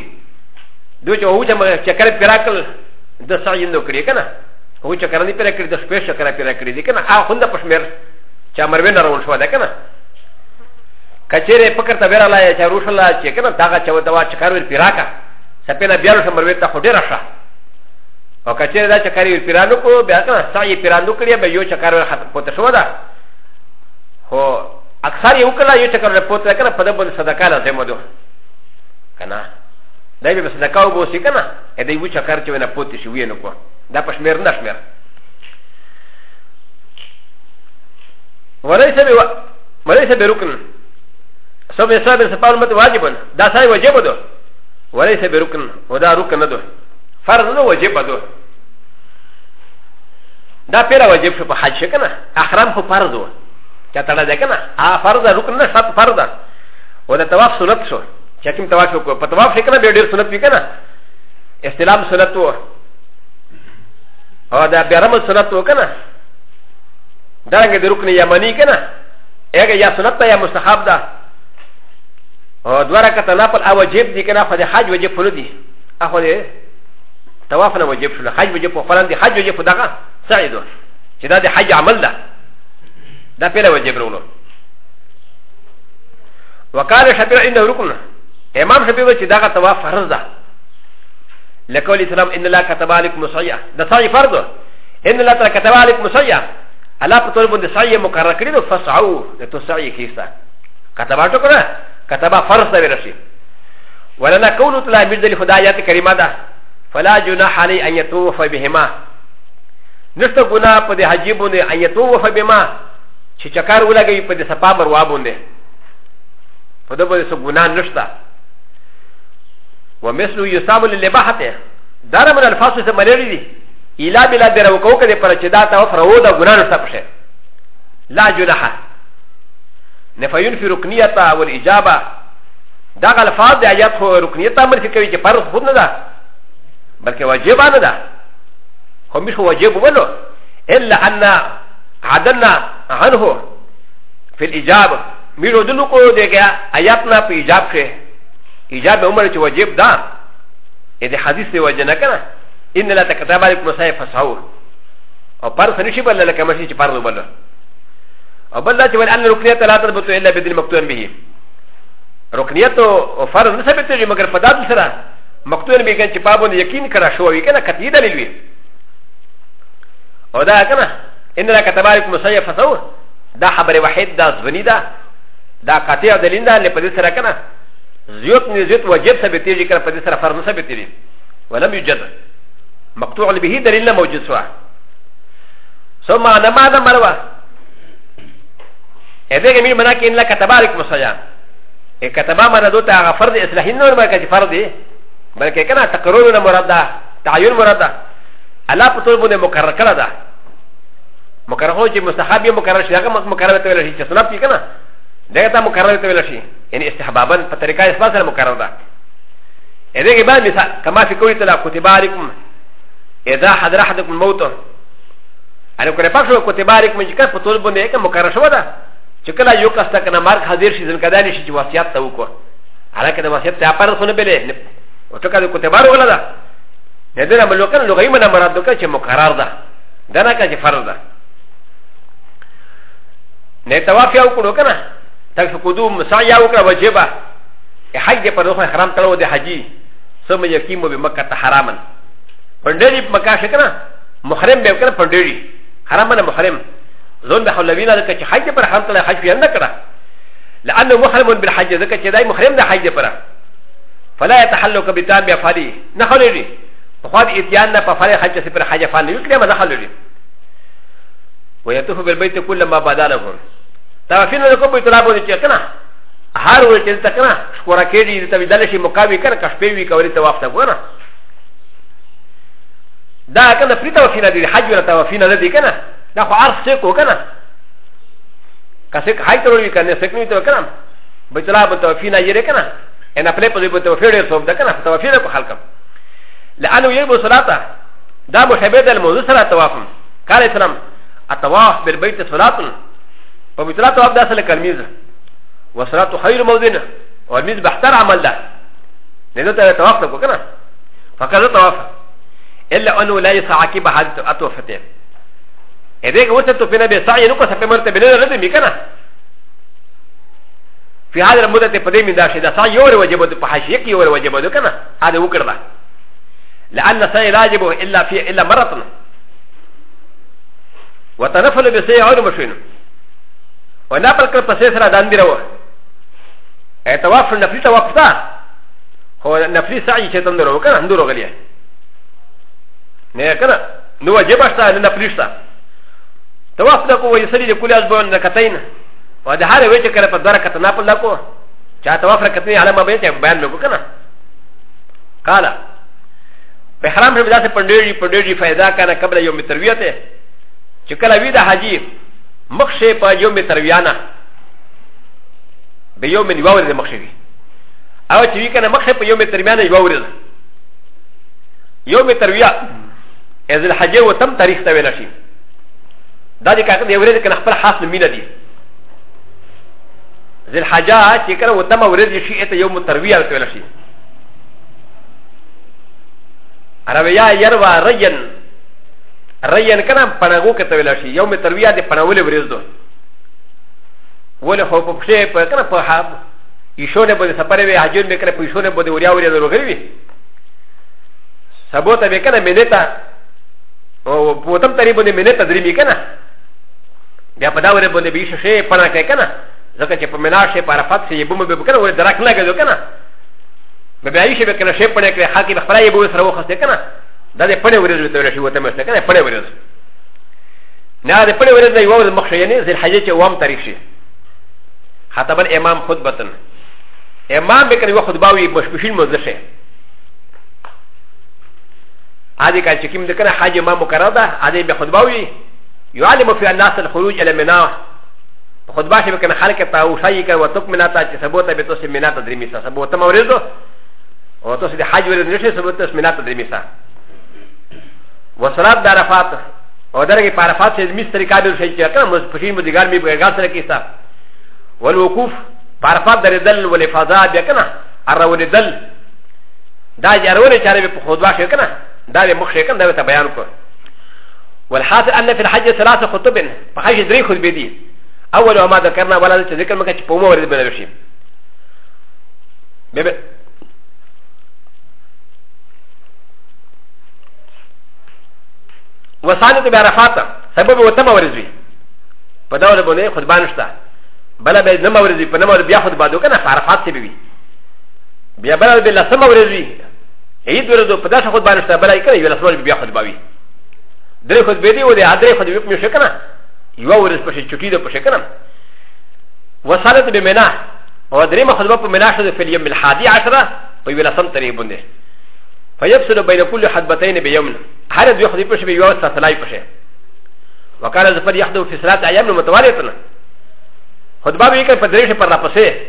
[SPEAKER 1] دوی چې هو چې چکر پیراکل د ساین نو کړی کنه هو چې کرنی پیرا کړی د شپې شکر پیرا کړی دي کنه هغه خوند پښمیر چې مروین روان شو دا کنه کچره فکر ته ورا لای چې روسلا چې کنه دا چې وا چکر پیراکا سپینا بیا روسو مروین ته هډه راشه و ك ا ت ي ر دا چکاری و پیرانو کو بیا کنه سعی پیرانو کړی به یو چکار ور ختم پته شو دا هو اکثر یو کلا یو چکار ور پته کنه په دبل صدقه لازم ودو کنه دا به صدقه و بوسی کنه ا دې یو چکار چې ونه پته شو وینو کو دا پښمیر نه شمیر وليس بي وليس بركن سوف يصاب السفار واجبا دا سعي واجب ودو وليس بركن ودا ركن ندو فرض نه واجب بدو دا پیرا واجب شو په حج کنه احرام خو فرض و چاته ده کنه ا فرض رکن نه شرط فرض و دا طواف سنت شو چې کوم طواف کو په طواف شي کنه به ډیر سنت وی کنه استلام سنت و او دا بیا رمل سنت و کنه دا رنګ د رکن یمنی کنه هغه یا سنت یا مستحب ده او دوه رکعت نه په واجب دي کنه خو د حج واجب فرض دي اخو دې توافنا وجب شو حج وجب وفلان دي حج وجب دغا سعيدو شدا دي حج عمل ده ده بلا وجب رولو وقال شبيع عنده ركن امام شبيع وجب دغا تواف فرض ده لقول الاسلام ان الله كتب عليكم الصيا ده صاي فرض ان الله تعالى كتب عليكم الصيا الا بطلب ده صاي مقرر كده فسعوا لتسعي كيسا كتباتو كده كتب فرض ده ورشي ولنا قول تعالى بيد الهدايات الكريمه ده فلا جناح عليه ان يتوفى بهما نشته گناه په دې حجي باندې ان يتوفى بما چې چکر ولګي په دې سپا مروا باندې په دې باندې څه گناه نشته ومثل يصاب للباحته دار من الفاظ څه ملري دي الا بلا درو کو کده پر چې دا تا فرو دا گناه نشته پشه لا جناح نفيون في ركنيته والاجابه دا الفاظ د آیات خو ركنيته امر کوي چې فرض خود نه ده بلكي واجب انا دا هم مش واجب ولو الا ان عدلنا عنه في الاجاب ميرو دلوكو ديكا اياتنا في اجاب شيء اجاب عمر واجب دا اذا حديث وجنا كنا ان لا تكتب عليكم مسائل فصحوا او پر سنشي بل لك مشي پرلو بل او بل لا تقول ان ركنيه لا تربط الا بدل مكتوب به ركنيه فرض نسبت مگر فداد سره مقتول بيكن چې پابون يقين کړه شو وي کنه کتي دلیل وي او دا کنه ان را كتبارك مسيف فسو دا خبر واحد دا زوني دا دا قطيع دلیل دا لپاره دې سره کنه زيوت نه زيوت واجب ثابت دي کنه په دې سره فرض ثابت دي ولم يوجد مقطوع به دلیل موجود سوا ثم انا ما دا مروا ا دې کې مې منا کې ان لا كتبارك مسيا ا كتبا منا دوت هغه فرض اصلاحي نور ما کې فرض دي بلکې کنه تقررونه مراد ده تعین مراد ده الله په ټول باندې مقرر کړه ده مقرر هو چې مستحب یې مقرر شي هغه مقرر ته ویل شي چې سنت کې کنه دغه ته مقرر ته ویل شي یعنی استحبابا په طریقه اساس سره مقرر ده ا دې کې باندې کما فی کوی تعالی کتب علیکم اذا حضر احدکم الموت ان کړه پښو کتب علیکم چې په ټول باندې کې مقرر شو ده چې کله یو کس ته کنه مرګ حاضر شي ځکه دا نشي چې وصیت ته وکړه هغه کنه وصیت ته پر سن بلې و ت ك ا د ك ت ب ا ر و غ ل د ا ندنا ملوكا لغايه من امراد دوكا چه مقرار دا دنا كا چه فرض دا نتواف ياو كنو كنا تاك فقدوم مسا ياو كنا وجبا حج دي پردوخ حرام تلو دي حجي سم يقيم بمكة حراما پندري مكة شكنا محرم بيو كنا پندري حرام من محرم زون بحولوين لكا چه حج دي پر حرام تلو حج فيان نكنا لأنه محرم بالحج ذكا چه داي محرم دا حج دي پره فلا يتحلق بتان بفالي نخلري وقد اتيانا ففالي حجه سفر حاجه فالي يكلم نخلري ويطوف بالبيت كل ما بدا لهم تعرفين لكم بيت لابو نتيكنا هارو نتيكنا شكورا كيدي تبدلش مقابي كان كشبيوي كوري توافتا غورا دا كان في توافينا دي حج ولا توافينا الذي كان دا خو عرف سيكو كان كسيك هاي تروي كان سيكني تو كان بيت لابو توافينا يري كان انا ا ل ي ب ل ي ب ت و ف ي ر ي و ب د ك ن ا ف ت و ف ي ر ك و ح ل ك م ل أ ن ه يجب صلاته دا مشابه الموضوع صلاه توافم قال اسلام التواف بالبيت صلاه وبصلاه توافم دا سلك الميز وصلاه خير موضنا والميز بحتر عمل ده لانه دا توافم وكنا فقال توافم الا انه لا يسعى كي بحد اتوفته اذا كنت تفينا بسعي نقص في مرتبه لنا لازم يكنا في هذا المدة تقدم إذا شد سا يور وجبه بحشيك يور وجبه كنا هذا وكرده لأن سا يراجبه إلا في إلا مرة وتنفل بسيء عون مشين ونقل كل بسيسرة دان بيروه اتواف النفلي توافتا هو النفلي سعي شيطان دروه كنا ندوره غليه نه كنا نواجبه شتا نفلي شتا توافنا كو يسري لكل أزبون نكتين و د هر وجه کړه په دره کتنا په لکو چا ته وفر کتنی علامه به ته بیان وکړه کنه قال په حرام په داسې پندېږي پندېږي फायदा کنه قبل یوم ترویته چې کله وی د حاجی مخ شي په یوم ترویانه به یوم نیواور د مخ شي او چې وی کنه مخ په یوم ترویانه یواور یوم ترویه اذ الحجه وتم تاریخ ته ویل شي دا دې کاغذ دی ورته کنه خپل حاصل مینه دي ذي الحجاج يكره وتم ورد يشي ات يوم التروية تولشي عربيا يروى ريان ريان كان پنغو كتولشي يوم التروية دي پنغول ورزدو ولا خو په شي په کنه په حاب يشونه بده سفر وي حجون به کنه پيشونه بده وريا وريا درو غري وي سبوت به کنه مينتا او پوتم تري بده مينتا دري مي کنه بیا په دا ور بده بيش شي پنا کوي کنه ذكا چه پمنا شه پارا فات سه يبوم بي بكنا وره دراك نگه دو کنا ببعي شه بكنا شه پنه کره خاکی بخبرا يبوم سره وخسته کنا دا ده پنه ورز بتوله شه وته مسته کنا پنه ورز نه ده پنه ورز ده يوم مخشه يعني ذل حجه چه وام تاریخ شه خطب الامام خطبتن امام بكنا يو خطباوي مشمشين مزشه هذه كان شكيم دكنا حاجه ما مكرره ده هذه بخطباوي يعلم في الناس الخروج الى مناه خ د ب ا ش ب ك ن حالك تاوشاي كان وتوك مناتا سبوتا بتوس مناتا دريميسا سبوتا موريدو وتوس د حاج ولد نشي سبوتا مناتا دريميسا وصلات دارفات ودرجه عرفات سيد مستر كابل شيكا كان مصفشين مدغال مي بغال سركيسا والوقوف عرفات دردل والفضاء بكنا الرول دل دا جاروني شارب خدوى شيكنا دا مخشيكا دا بيانكو والحاصل ان في الحج ثلاثه خطب فحج دري خطبه دي اول ما ذكرنا ولا ذكر مكه قوم ورد بنرشي وصالت بعرفات سبب وتم ورزوي فدول بني خطبان شتا بلا بي نما ورزوي فنما ورزوي بيا خطبان دو كنا فعرفات سببي بيا بلا بي لسما ورزوي عيد ورزو فداش خطبان شتا بلا يكنا يلسما بيا خطباوي دري خطبه دي ودي عدري خطبه مشكنا یو ورځ په چټي د پښه کنه وصالت به منا او درې مخدبه په منا شو د فل یم الحادی عشره په ویلا سم تری بندې فیفصل بین کل حدبتین بیوم هر دې خدای پښه به یو ساتلای پښه وکاله زفر یحدو فی صلات ایام متوالتنا خطبه به کړ په درې شه پر راپسه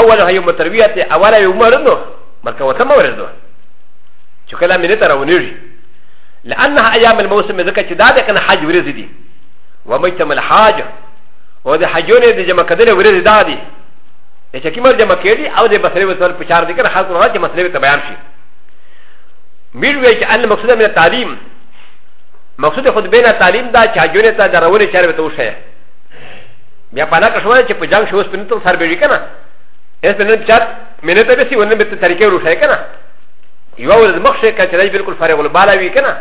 [SPEAKER 1] اول هیو مترویته اول هیو مرنو مرکه وته مورزو چې کله مینه تر ونیږي لانها ایام الموسم ذکر چې دا د کنه حج ورزدي ومجتمع الحاج و د حجون د جمع کدل ورې دا دي چې کیمر جمع کړي او د بصری وسل په چار دي کنه خاص نه چې مسله ته بیان شي میر وی چې ان مقصد من تعلیم مقصد خود بینه تعلیم دا چې حجون ته درولې چار وته وشه بیا پانا کښو چې په جنگ شوس پنه ته سر بیږي کنه اس په نن چات مینه ته به سي ونه به طریقې وروشه کنه یو ول مخشه کچلای بالکل فارغ البالا وی کنه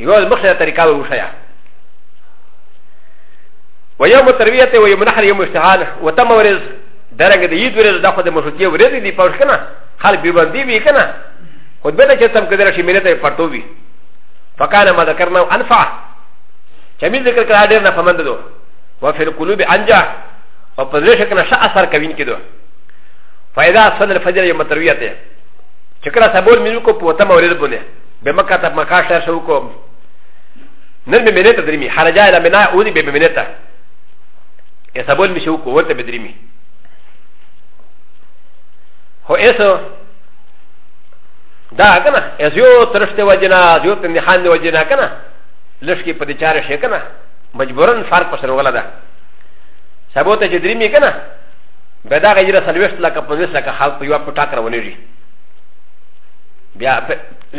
[SPEAKER 1] یو ول مخشه طریقه وروشه ويوم التربيه ويوم النحر يوم الاجتهاد وتم ورز درجه د يد ورز داخل مشروطيه ورز دي فوش كنا خال بيبندي بي كنا خد بنا چې تم کدر شي ملته پټو بي فكان ما ذكرنا انفع جميل ذکر کړه ډیر نه فهمند دو وفي القلوب انجا او په دې شکل نشه اثر کوین کېدو فائدہ سن الفجر يوم التربيه چې کله سبول مې کو پوتم ورز بونه به مکه ته مکه شر شو کو نن مې ملته درمي حرجا الى منا اودي به ملته ا س ب و ل م ش و ك و ر ت ب د ر ي م ي هو ا س و دا كنا ا ز ي و ت ر ش ت و ج ن ا ز ي و ت ن ح ا ن و ج ن ا كنا لشكي بدي شارع شي كنا مجبورا فرق بشر ولدا سبوتا ج د ر ي م ي كنا بدا غير سلوش لك قبلس لك حالك يوى بتاكرا ونجي بيا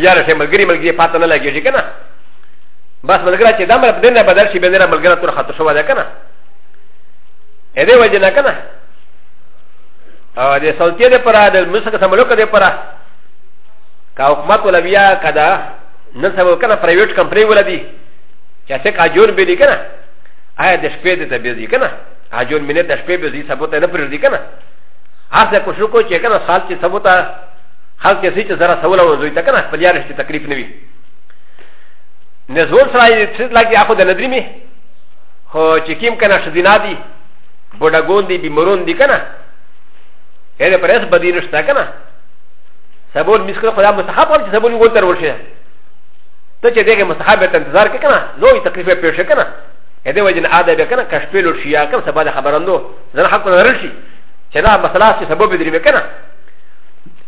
[SPEAKER 1] يارا شي ملغري ملغري فاتنا لك يجي كنا بس ملغري دامر بدنا بدل شي بدنا ملغري ترخص شوى كنا ا د ي وجه نكنا ا د ي سلطه د پرا د مسك سملوك د پرا كا حكمت ولا بيا كدا نسبه كنا پريوت كمپني ولا دي چا سك اجون بي دي كنا ا د شپه د تبي دي كنا اجون منه د شپه بي دي سبوت نه پر دي كنا هر څه کوشش کو چې کنه سال چې سبوت خلک چې چې زرا سوال ونځوي تا کنه په یارش ته تکلیف نه وي نزور سره چې لګي اخو د ندري مي خو چې کیم کنه شدینادي ボダゴンディビモロンディカナエレプレスバディノスタカナサボンミスクラファムサハパチサボンウォーターウォシェタチェデゲムサハベタンザーケカナノイタクリフェペシェカナエデワジンアダベカナカシペロシアカンサバダハバランドザハコナルシチェラマサラシサボビディメカナ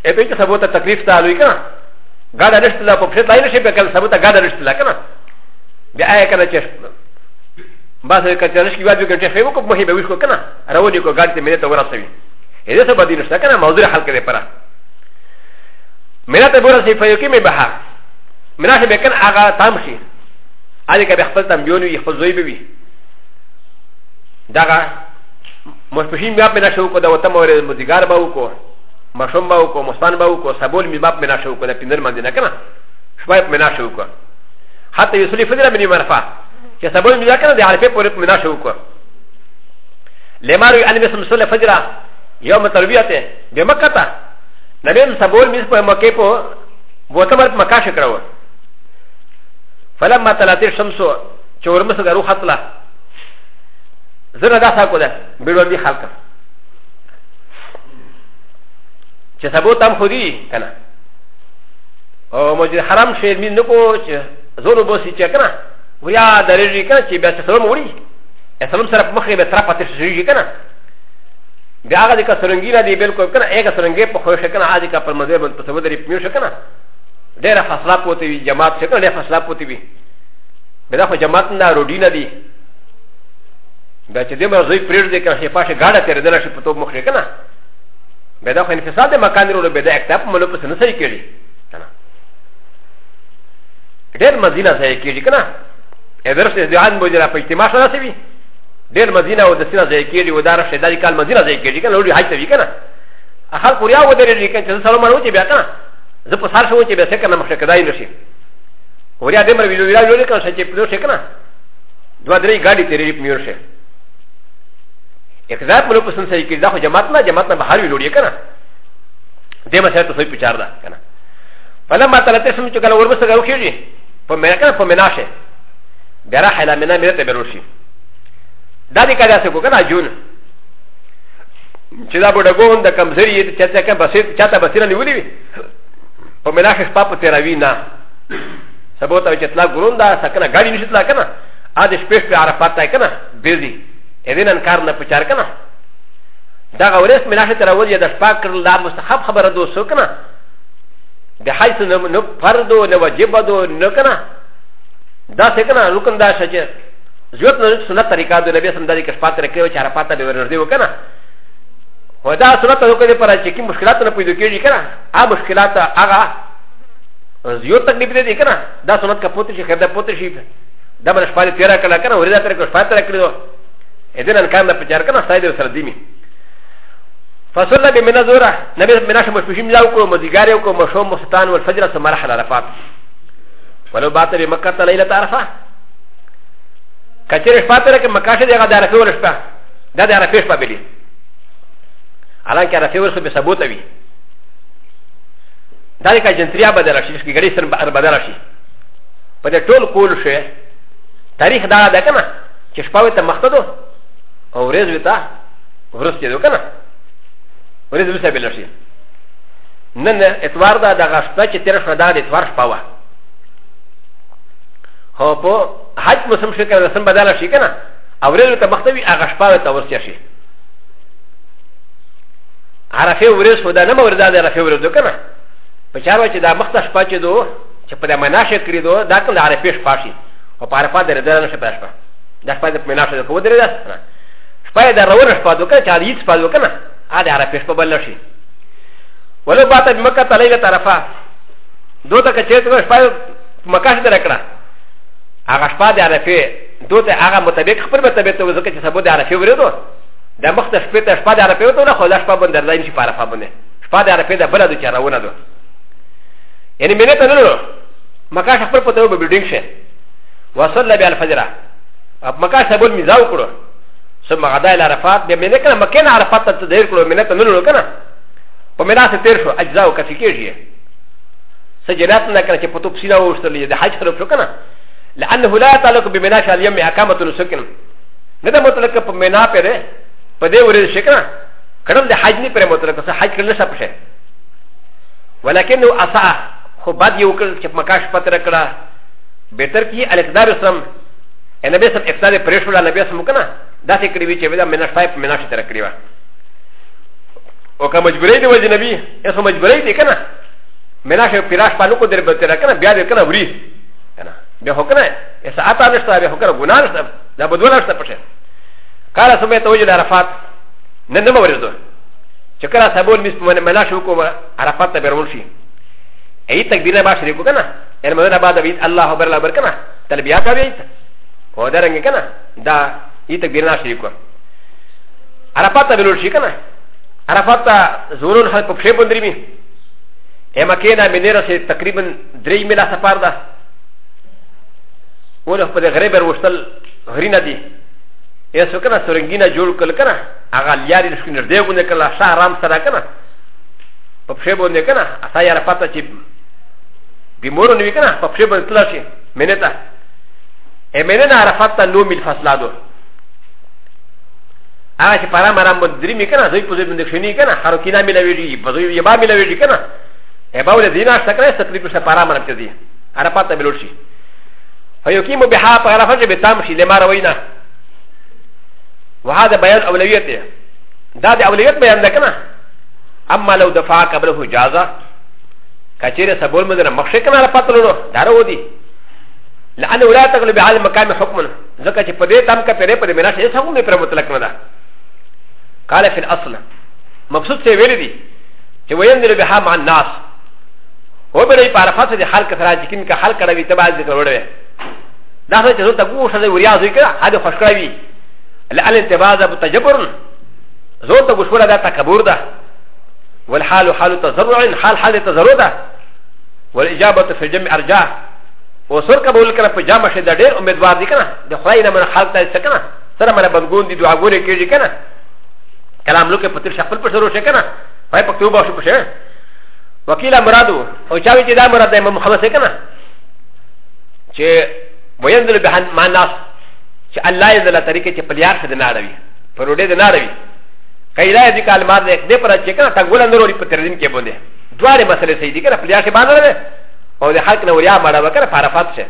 [SPEAKER 1] エペチサボタタクリフタウィカナガダレスティラポプシェタイルシェペカンサボタガダレスティラカナビアカナチェスバスカチャシキワビケチェフェウコモヘビウスコカナ、ラウニコガティメトウラセミ。エレサバディルサカナ、マウズラハケデパラ。メラテボラセファヨキメバハ。メラヘベカンアガタムシ。アリカベハタムヨニフォズイビビ。ダガ、モスプシミアメナショウコダウタモレムディガーバウコ、マションバウコ、モスパンバウコ、サボルミバメナショウコダピンデルマディナカナ、シュワイプメナショウコ。ハタユスリフィラメニマラファ。چې سبا نو کنه د عارفه پورې منا شو کو لمارو ان مسلم صلی فجر یوم تربیته به مکه ته نبی سبول میس په مکه په وتمر مکه شکرو فلما طلعت الشمس چورمس غرو خطلا زره دا سا کو ده بیرون دی خلک چې سبو تم خودي کنه او مجد حرام شیر مين نکو چې زور وبوسي چې کنه و یا د رجی کنه چې بیا سلام وړي سلام سره مخې به طرف ته شي کنه بیا هغه د سرنګي را دی بالکل کنه هغه سرنګي په خوښ کنه هغه کا پر مزه باندې په سمندر پیو شي کنه ډېر فاصله پوتې وي جماعت شي کنه ډېر فاصله پوتې وي بیا خو جماعت نه روډی نه دی بیا چې دمر زوی پرېږ دی کنه پاشه گاډه تیر دل شي په تو مخ کنه بیا دا خو انفصال د مکان ورو بیا د اکتاب ملو په سنسري کېږي کنه ډېر مزینه ځای کېږي کنه ادرس د ان بوجرا په اجتماع سره سوي ډېر مدینه او د سینا ځای کې یو دار شه دای کال مدینه ځای کې دي کنه لوري حج ته وی کنه اخر کوریا و درې لیکن چې سلام مرو چې بیا کنه زه په سار شو چې بیا څه کنه مخه کدای نشي کوریا دې مر ویلو ویلو لیکن چې په دوه کنه دوه درې ګاډي تیرې په میور شه اقدار ملو په سن ځای کې دا خو جماعت نه جماعت نه بهر ویلو کنه دې مسه ته څه پچار ده کنه فلما تلته سم چې کله وربسه غوخیږي په مې کنه په مناشه ب ر ا ح ل ا منا مرت بروشي دا دي كذا سكو كنا جون چدا بودا گون دا کم زری چتا کم بسیر چتا بسیر نیولی وی په ملاخ پاپ تیراوی نا سبوتا وچ اطلاع گرون دا سکنا گاڑی نشی اطلاع کنا ا د شپې په عرفات تا کنا بیزی اذن انکار نه پچار کنا دا غورس ملاخ تیراوی د شپا کړل دا مستحب خبره دو سو کنا د حیث نو فرض نو واجب دو نو کنا だせかな、ルカンダシャジェ。ジョーのスナタリカドレベスンダリカスパテレケウチャラパタレベルディオカナ。ウダスナタロケパラチキムスキラタナプリドキュリカナ。アムスキラタアガ。ジョータリビディカナ。ダスナタポテシヘダポテシダマスパリティラカラカナウレダテレクスパテレクド。エデナカナプチャラカナサイドサルディミ。فصلنا بمنازورة نبي مناشم وشمشم لاوكو مزيغاريوكو مشوم مستان والفجرة سمرحل عرفات ولو بات بي مكة ليلة عرفة كثير شفاء ترك مكة شد يغا دارفة ورشفة دا دارفة شفاء بلي علان كارفة ورشفة بثبوت أبي ذلك جنتريا بدل شيء شكي غري سن بدل شيء بدل طول كل شيء تاريخ دا دا كنا كشفاوي تمختدو او رز بتا ورس يدو كنا ورز بسبب الشيء نن اتوار دا دا غشتا چه ترش دا دا اتوار شفاوه هو په حج مسلم شي کنه سم بدل شي کنه اورل ته مختوی هغه شپه ته ورسیا شي عرفه ورس هدا نه موردا ده عرفه ورس دو کنه په چارو چې دا مخته شپه چې دو چې په مناشه کړی دو دا کنه عرفه شپه شي او په عرفه درې درې نشه پښه دا شپه د مناشه کو درې ده شپه دا ورور شپه دو کنه چې دې شپه دو کنه ا دې عرفه شپه بل شي ولو باته مکه تلیله طرفه دو ته چې شپه مکه سره کړه هغه شپه د عرفه دوته هغه مطابق خپل مطابق ته ځکه چې سبو د عرفه ورېدو د مخته شپې ته شپه د عرفه وته نه خو دا شپه باندې راځي چې عرفه باندې شپه د عرفه د بلد چې راونه دو یعنی مینه ته نه مکه خپل پته وبې بلډینګ شه وصلى بالفجر مكه سبول ميزاو كرو ثم غدا الى عرفات بمنك مكان عرفات تدير كرو منك نلو كنا ومنا ستير شو اجزاو كفي كيجي سجنات نكنا كي بطوب سينا وشتر لي ده حج خلوب شو كنا لانه لا تعلق بمنا شال يم اقامه السكن ندى مطلق بمنا بره فدي ورد شكرا كرم ده حج ني بره مطلق بس حج كرنا سبشه ولكنه اصع خو بعد يوكل كيف مكاش فتره كرا بهتر كي الاقدار سم النبي سم افساد پريشولا النبي سم كنا دا سي كريوي چي بدا منا شايب منا شي ترى كريوا وكا مجبوري دي وجه نبي اسو مجبوري دي كنا منا شي پراش پالو کو در بترا كنا بیا دي كنا وري ب ه ك ن ا ي س ا ت ا نشتا ب ه ك ن ا غنانشتا د ب د و نشتا پشه قال سمعت وجل عرفات ننما ورزو چکرا سبول مس من ملا شو کو عرفات ته برول شي اي تکبیر باش ری کو کنه ان مدن بعد بیت الله اکبر الله برکنه تلبیہ کا بیت او درنګ کنه دا اي تکبیر ناش ری کو عرفات ته برول شي کنه عرفات ته زورون حل په شه بندري مي اما کې دا منيره سي تقریبا 3 ملا سفر ده و ل خ ب ل غريب وشتل غرينا دي ي س و كنا سرنجينا جول كل كنا اغا لياري نشكن رديغون كلا شهرام سرا كنا فبشيبون كنا اصايا رفاتا شي بمورون كنا فبشيبون تلاشي منتا امننا رفاتا نومي الفصلادو اغا شي فرام رام بدريمي كنا زي قزيب من دكشيني كنا حركينا ملاويجي بزوي يبا ملاويجي كنا اباو لدينا سكرا سكريكو سفرام رمتزي رفاتا بلوشي فيقيم بها فغرفه بتمشي لما روينا وهذا بيان اولويته هذا اولويات بيان ذكنا اما لو دفع قبله جازه كثير سبول مدن مخشكنا على قتله دارو دي لانه لا تغلب على المقام حكما ذكا فدي تم كفر پر منا شيء سمو پر مطلق مدا قال في الاصل مقصود سے ویلی دی کہ وین دل بها مع الناس هو بری پارفات دي خلق سراجکین کا خلق روی تبع ذکر وڑے だから、たぶん、それをやるから、あれをかかり。あれてばだ、ぶたじゃぶん。ゾウとぶしゅらだ、たかぶだ。والحال حال تزرع حال حال تزرع والإجابة في الجمع أرجع وصور كبول كنا في جامع شد دير أمد واردي كنا دخلائنا من حال تاي سكنا سر من بندقون دي دعاقون كيجي كنا كلام لوك پتر شخص پر شروع شكنا فهي پكتو باشو پشه وكيلا مرادو او چاوي چدا مراد امام محمد سكنا چه ويندل بهن ما ناس چې الله یې دلا طریقې چې پلیار څه نه راوي پرودې نه راوي کایلا دې کلمات دې دې پر چې کنه ټنګول نه وروړي په ترین کې بونه دوه مسلې صحیح دي کنه پلیار څه باندې او د حق نه وریا مړه وکړه فارفات شه